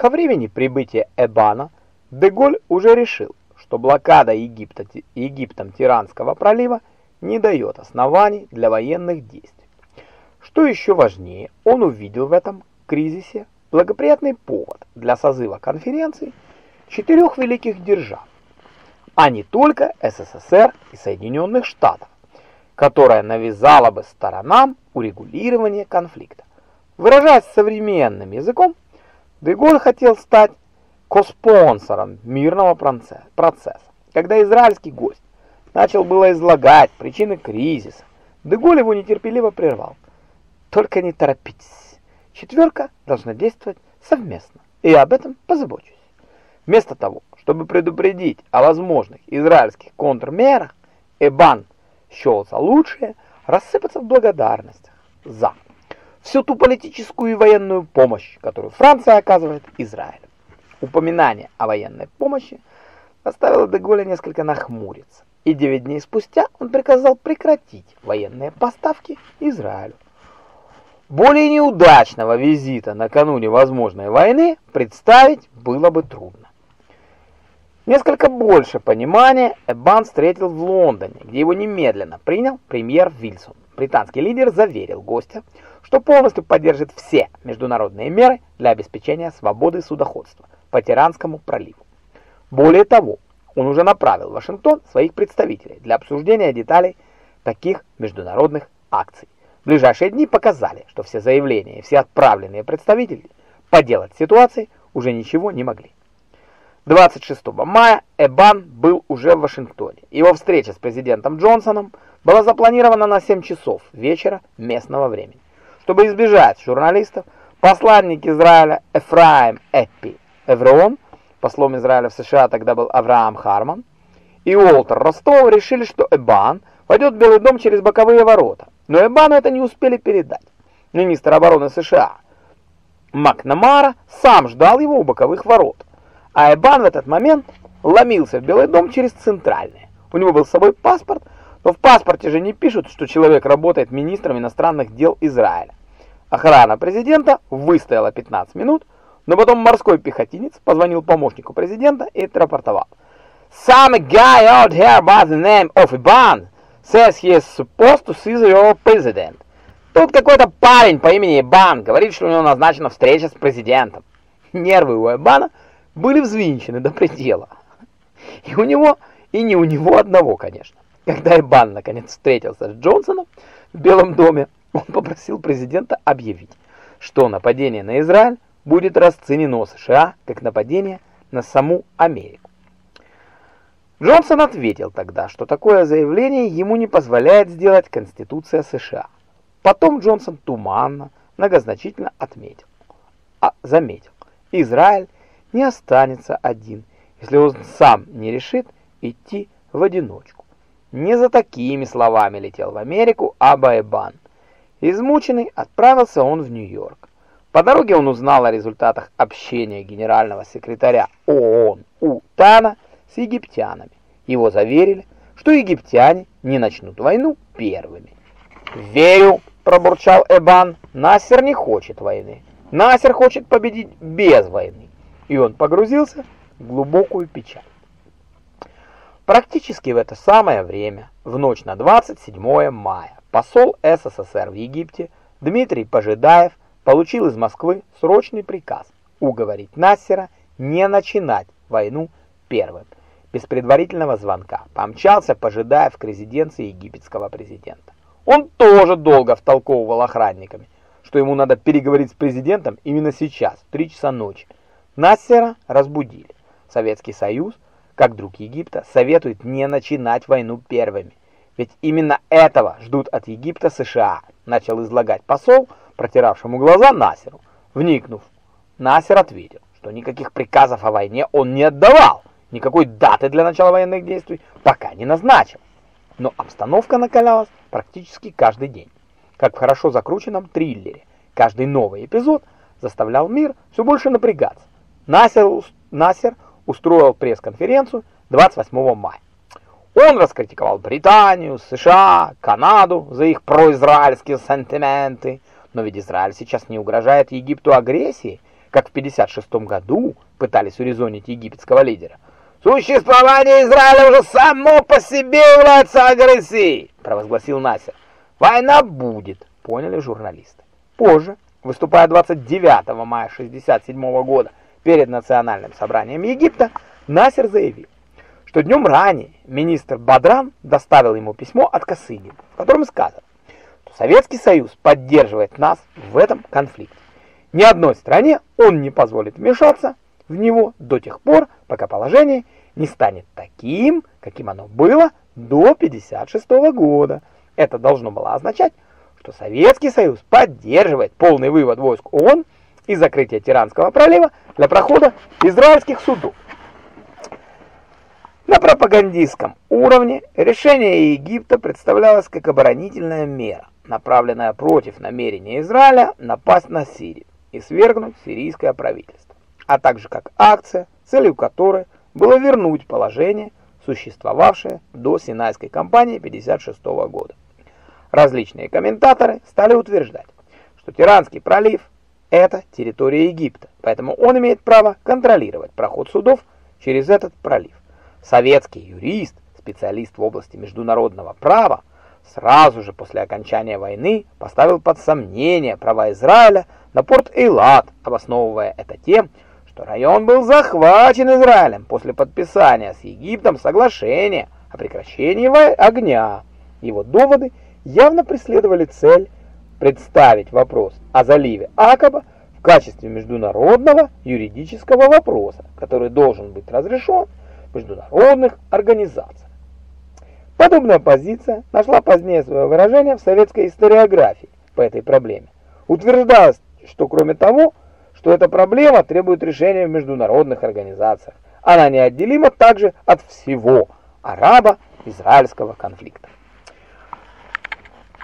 Ко времени прибытия Эбана Деголь уже решил, что блокада Египта, Египтом Тиранского пролива не дает оснований для военных действий. Что еще важнее, он увидел в этом кризисе благоприятный повод для созыва конференции четырех великих держав, а не только СССР и Соединенных Штатов, которая навязала бы сторонам урегулирование конфликта. Выражаясь современным языком, Деголь хотел стать коспонсором мирного процесса. Когда израильский гость начал было излагать причины кризиса, Деголь его нетерпеливо прервал. Только не торопитесь. Четверка должна действовать совместно, и я об этом позабочусь. Вместо того, чтобы предупредить о возможных израильских контрмерах, Эбан счел за лучшее рассыпаться в благодарностях за всю ту политическую и военную помощь, которую Франция оказывает Израилю. Упоминание о военной помощи заставило Деголя несколько нахмуриться, и 9 дней спустя он приказал прекратить военные поставки Израилю. Более неудачного визита накануне возможной войны представить было бы трудно. Несколько больше понимания Эббан встретил в Лондоне, где его немедленно принял премьер Вильсон. Британский лидер заверил гостя, что полностью поддержит все международные меры для обеспечения свободы судоходства по Тиранскому проливу. Более того, он уже направил в Вашингтон своих представителей для обсуждения деталей таких международных акций. Ближайшие дни показали, что все заявления и все отправленные представители поделать ситуации уже ничего не могли. 26 мая Эбан был уже в Вашингтоне. Его встреча с президентом Джонсоном была запланирована на 7 часов вечера местного времени. Чтобы избежать журналистов, посланник Израиля Эфраим Эппи Эврон, послом Израиля в США тогда был Авраам Харман, и Уолтер Ростов решили, что Эбан войдет в Белый дом через боковые ворота. Но Эбану это не успели передать. Министр обороны США Макнамара сам ждал его у боковых ворот. А Эбан в этот момент ломился в Белый дом через центральные. У него был с собой паспорт, но в паспорте же не пишут, что человек работает министром иностранных дел Израиля. Охрана президента выстояла 15 минут, но потом морской пехотинец позвонил помощнику президента и отрапортовал. Some guy out here by the name of Iban says he is supposed to see your president. Тут какой-то парень по имени Ибан говорит, что у него назначена встреча с президентом. Нервы у Ибана были взвинчены до предела. И у него, и не у него одного, конечно. Когда Эбан наконец встретился с Джонсоном в Белом доме, он попросил президента объявить, что нападение на Израиль будет расценено США как нападение на саму Америку. Джонсон ответил тогда, что такое заявление ему не позволяет сделать Конституция США. Потом Джонсон туманно, многозначительно отметил, а заметил, Израиль не останется один, если он сам не решит идти в одиночку. Не за такими словами летел в Америку Абайбан. Измученный отправился он в Нью-Йорк. По дороге он узнал о результатах общения генерального секретаря ООН Утана с египтянами. Его заверили, что египтяне не начнут войну первыми. «Верю», – пробурчал Эбан, – «Насер не хочет войны. Насер хочет победить без войны» и он погрузился в глубокую печаль. Практически в это самое время, в ночь на 27 мая, посол СССР в Египте Дмитрий Пожидаев получил из Москвы срочный приказ уговорить Нассера не начинать войну первым. Без предварительного звонка помчался Пожидаев к резиденции египетского президента. Он тоже долго втолковывал охранниками, что ему надо переговорить с президентом именно сейчас, в 3 часа ночи, Нассера разбудили. Советский Союз, как друг Египта, советует не начинать войну первыми. Ведь именно этого ждут от Египта США, начал излагать посол, протиравшему глаза Насеру. Вникнув, Насер ответил, что никаких приказов о войне он не отдавал, никакой даты для начала военных действий пока не назначил. Но обстановка накалялась практически каждый день. Как в хорошо закрученном триллере, каждый новый эпизод заставлял мир все больше напрягаться. Насер, Насер устроил пресс-конференцию 28 мая. Он раскритиковал Британию, США, Канаду за их произраильские сантименты. Но ведь Израиль сейчас не угрожает Египту агрессией, как в 56 году пытались урезонить египетского лидера. «Существование Израиля уже само по себе является агрессией!» – провозгласил Насер. «Война будет!» – поняли журналисты. Позже, выступая 29 мая 1967 года перед Национальным собранием Египта, Насер заявил, что днем ранее министр Бадран доставил ему письмо от Косыгина, в котором сказано, что Советский Союз поддерживает нас в этом конфликте. Ни одной стране он не позволит вмешаться в него до тех пор, пока положение не станет таким, каким оно было до 56 года. Это должно было означать, что Советский Союз поддерживает полный вывод войск ООН и закрытие Тиранского пролива для прохода израильских судов. На пропагандистском уровне решение Египта представлялось как оборонительная мера, направленная против намерения Израиля напасть на Сирию и свергнуть сирийское правительство, а также как акция, целью которой было вернуть положение, существовавшее до Синайской кампании 56 года. Различные комментаторы стали утверждать, что Тиранский пролив – это территория Египта, поэтому он имеет право контролировать проход судов через этот пролив. Советский юрист, специалист в области международного права, сразу же после окончания войны поставил под сомнение права Израиля на порт Эйлат, обосновывая это тем, что район был захвачен Израилем после подписания с Египтом соглашения о прекращении огня. Его доводы явно преследовали цель представить вопрос о заливе Акаба в качестве международного юридического вопроса, который должен быть разрешен в международных организациях. Подобная позиция нашла позднее свое выражение в советской историографии по этой проблеме. Утверждалось, что кроме того, что эта проблема требует решения в международных организациях, она неотделима также от всего арабо-израильского конфликта.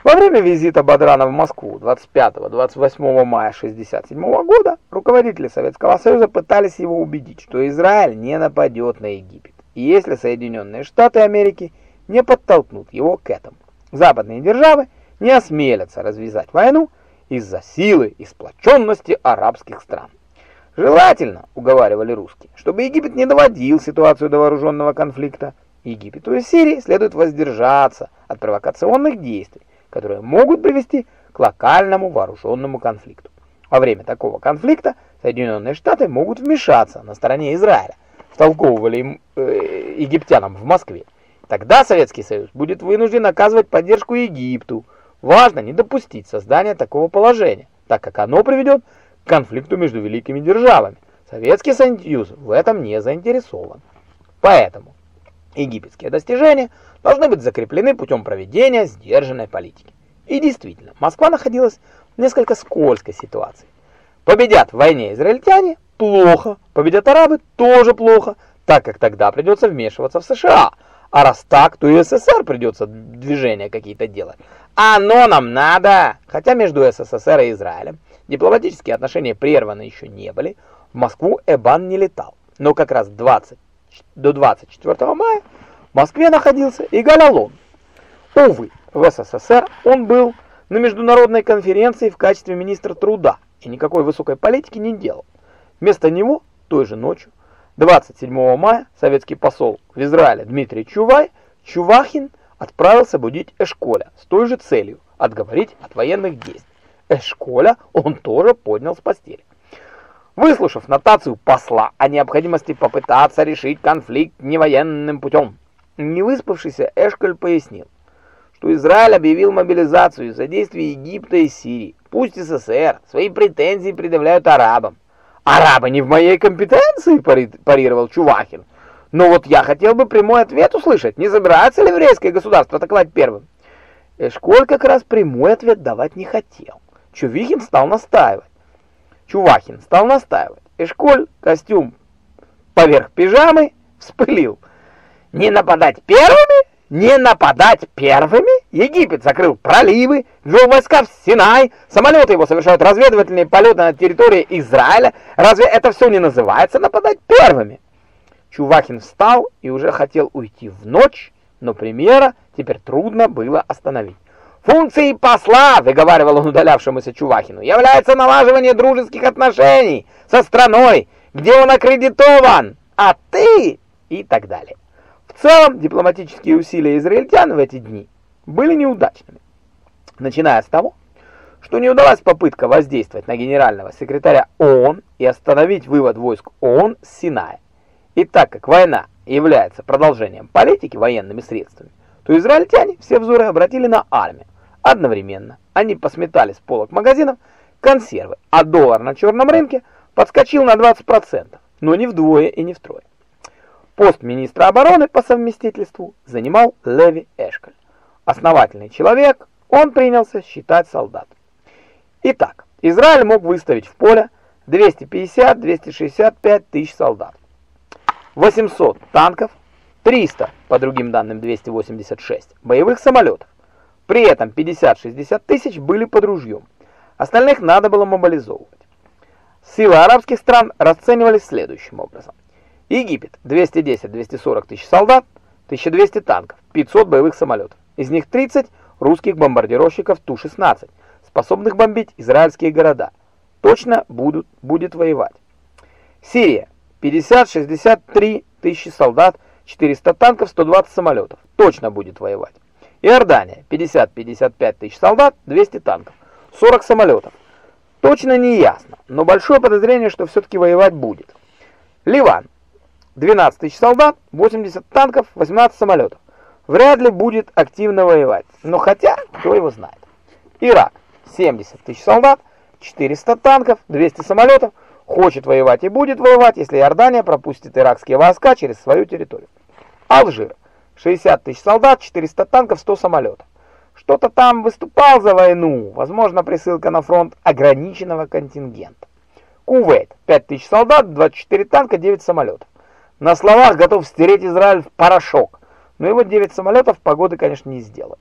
Во время визита Бадрана в Москву 25-28 мая 1967 года руководители Советского Союза пытались его убедить, что Израиль не нападет на Египет, и если Соединенные Штаты Америки не подтолкнут его к этому. Западные державы не осмелятся развязать войну из-за силы и сплоченности арабских стран. Желательно, уговаривали русские, чтобы Египет не доводил ситуацию до вооруженного конфликта. Египету и Сирии следует воздержаться от провокационных действий, которые могут привести к локальному вооруженному конфликту. Во время такого конфликта Соединенные Штаты могут вмешаться на стороне Израиля, втолковывали им, э, египтянам в Москве. Тогда Советский Союз будет вынужден оказывать поддержку Египту. Важно не допустить создания такого положения, так как оно приведет к конфликту между великими державами. Советский Союз в этом не заинтересован. Поэтому египетские достижения – должны быть закреплены путем проведения сдержанной политики. И действительно, Москва находилась в несколько скользкой ситуации. Победят в войне израильтяне – плохо, победят арабы – тоже плохо, так как тогда придется вмешиваться в США, а раз так, то и СССР придется движения какие-то делать. Оно нам надо! Хотя между СССР и Израилем дипломатические отношения прерваны еще не были, в Москву Эбан не летал. Но как раз 20, до 24 мая в Москве находился и Галалон. Увы, в СССР он был на международной конференции в качестве министра труда и никакой высокой политики не делал. Вместо него той же ночью, 27 мая, советский посол в Израиле Дмитрий Чувай, Чувахин отправился будить Эшколя с той же целью отговорить от военных действий. Эшколя он тоже поднял с постели. Выслушав нотацию посла о необходимости попытаться решить конфликт невоенным путем, Невыспавшийся Эшколь пояснил, что Израиль объявил мобилизацию из-за действий Египта и Сирии. Пусть СССР свои претензии предъявляют арабам. «Арабы не в моей компетенции», – парировал Чувахин. «Но вот я хотел бы прямой ответ услышать, не собирается ли еврейское государство атаковать первым?» Эшколь как раз прямой ответ давать не хотел. Чувихин стал настаивать. Чувахин стал настаивать. Эшколь костюм поверх пижамы вспылил. Не нападать первыми? Не нападать первыми? Египет закрыл проливы, ввел войска в Синай, самолеты его совершают разведывательные полеты на территории Израиля. Разве это все не называется нападать первыми? Чувахин встал и уже хотел уйти в ночь, но премьера теперь трудно было остановить. Функцией посла, выговаривал он удалявшемуся Чувахину, является налаживание дружеских отношений со страной, где он аккредитован, а ты и так далее. В целом, дипломатические усилия израильтян в эти дни были неудачными. Начиная с того, что не удалась попытка воздействовать на генерального секретаря ООН и остановить вывод войск ООН с Синая. И так как война является продолжением политики военными средствами, то израильтяне все взоры обратили на армию. Одновременно они посметали с полок магазинов консервы, а доллар на черном рынке подскочил на 20%, но не вдвое и не втрое. Пост министра обороны по совместительству занимал Леви Эшколь. Основательный человек, он принялся считать солдат. Итак, Израиль мог выставить в поле 250-265 тысяч солдат, 800 танков, 300, по другим данным 286, боевых самолетов. При этом 50-60 тысяч были под ружьем. Остальных надо было мобилизовывать. Силы арабских стран расценивались следующим образом. Египет 210-240 тысяч солдат, 1200 танков, 500 боевых самолетов. Из них 30 русских бомбардировщиков Ту-16, способных бомбить израильские города. Точно будут, будет воевать. Сирия 50-63 тысячи солдат, 400 танков, 120 самолетов. Точно будет воевать. Иордания 50-55 тысяч солдат, 200 танков, 40 самолетов. Точно не ясно, но большое подозрение, что все-таки воевать будет. Ливан 12 тысяч солдат, 80 танков, 18 самолетов. Вряд ли будет активно воевать, но хотя, кто его знает. Ирак 70 тысяч солдат, 400 танков, 200 самолетов. Хочет воевать и будет воевать, если Иордания пропустит иракские войска через свою территорию. Алжир 60 тысяч солдат, 400 танков, 100 самолетов. Что-то там выступал за войну, возможно, присылка на фронт ограниченного контингента. Кувейт 5 тысяч солдат, 24 танка, 9 самолетов. На словах готов стереть Израиль в порошок, но его 9 самолетов погоды, конечно, не сделают.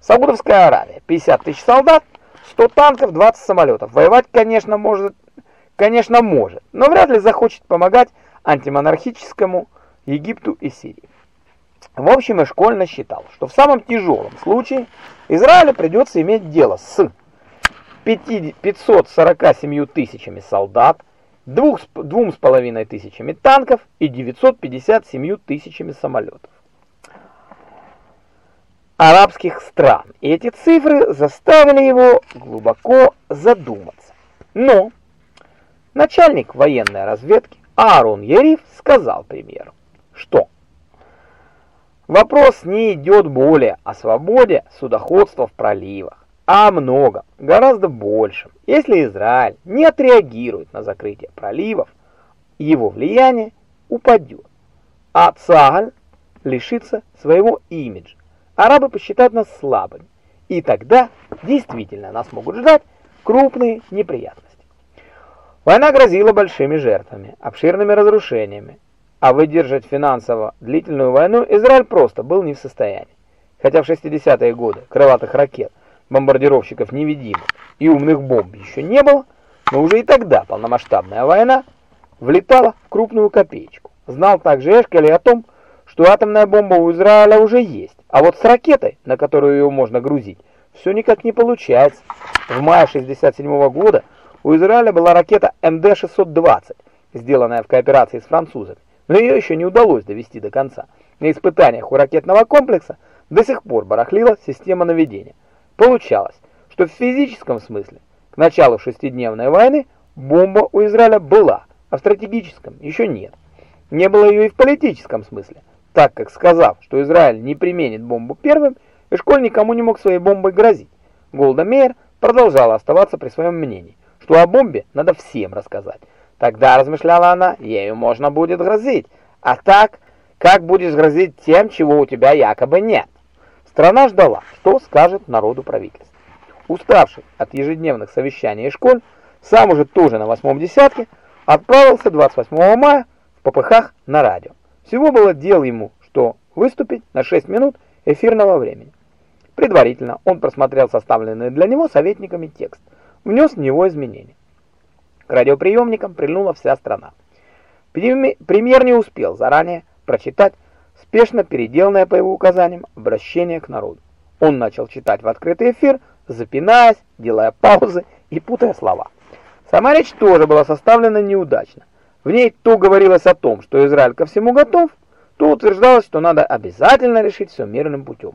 Саудовская Аравия 50 тысяч солдат, 100 танков, 20 самолетов. Воевать, конечно, может, конечно, может, но вряд ли захочет помогать антимонархическому Египту и Сирии. В общем, и школьно считал, что в самом тяжелом случае Израилю придется иметь дело с 547 тысячами солдат, двух, двум с половиной тысячами танков и 957 тысячами самолетов арабских стран. И эти цифры заставили его глубоко задуматься. Но начальник военной разведки Аарон Яриф сказал премьеру, что Вопрос не идет более о свободе судоходства в проливах, а о многом, гораздо большем. Если Израиль не отреагирует на закрытие проливов, его влияние упадет, а Цагаль лишится своего имиджа. Арабы посчитают нас слабыми, и тогда действительно нас могут ждать крупные неприятности. Война грозила большими жертвами, обширными разрушениями, а выдержать финансово длительную войну Израиль просто был не в состоянии. Хотя в 60-е годы крылатых ракет, бомбардировщиков невидимых и умных бомб еще не было, но уже и тогда полномасштабная война влетала в крупную копеечку. Знал также Эшкель и о том, что атомная бомба у Израиля уже есть, а вот с ракетой, на которую ее можно грузить, все никак не получается. В мае 67 -го года у Израиля была ракета МД-620, сделанная в кооперации с французами но ее еще не удалось довести до конца. На испытаниях у ракетного комплекса до сих пор барахлила система наведения. Получалось, что в физическом смысле к началу шестидневной войны бомба у Израиля была, а в стратегическом еще нет. Не было ее и в политическом смысле, так как сказав, что Израиль не применит бомбу первым, Эшколь никому не мог своей бомбой грозить. Голда Меир продолжала оставаться при своем мнении, что о бомбе надо всем рассказать. Тогда, размышляла она, ею можно будет грозить. А так, как будешь грозить тем, чего у тебя якобы нет? Страна ждала, что скажет народу правительство. Уставший от ежедневных совещаний и школ, сам уже тоже на восьмом десятке, отправился 28 мая в попыхах на радио. Всего было дел ему, что выступить на 6 минут эфирного времени. Предварительно он просмотрел составленный для него советниками текст, внес в него изменения. К радиоприемникам прильнула вся страна. Премьер не успел заранее прочитать спешно переделанное по его указаниям обращение к народу. Он начал читать в открытый эфир, запинаясь, делая паузы и путая слова. Сама речь тоже была составлена неудачно. В ней то говорилось о том, что Израиль ко всему готов, то утверждалось, что надо обязательно решить все мирным путем.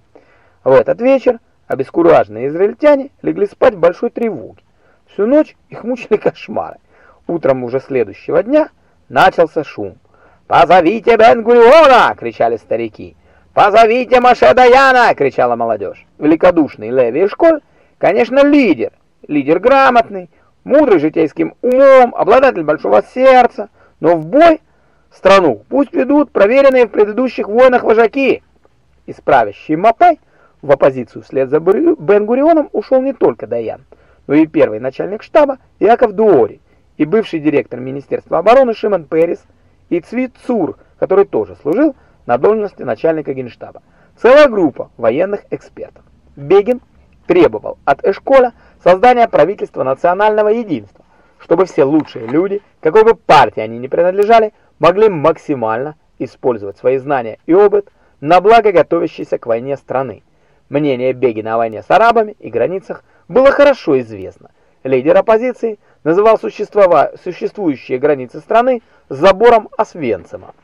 В этот вечер обескураженные израильтяне легли спать в большой тревоге. Всю ночь их мучили кошмары. Утром уже следующего дня начался шум. «Позовите Бен-Гуриона!» — кричали старики. «Позовите Маше Даяна!» — кричала молодежь. Великодушный Леви Эшколь, конечно, лидер. Лидер грамотный, мудрый житейским умом, обладатель большого сердца. Но в бой страну пусть ведут проверенные в предыдущих войнах вожаки. Исправящий Мапай в оппозицию вслед за Бен-Гурионом ушел не только Даян, но и первый начальник штаба Яков Дуори, и бывший директор Министерства обороны Шимон Перес, и Цви Цур, который тоже служил на должности начальника генштаба. Целая группа военных экспертов. Бегин требовал от Эшколя создания правительства национального единства, чтобы все лучшие люди, какой бы партии они ни принадлежали, могли максимально использовать свои знания и опыт на благо готовящейся к войне страны. Мнение Бегина о войне с арабами и границах было хорошо известно. Лидер оппозиции называл существующие границы страны забором Освенцима.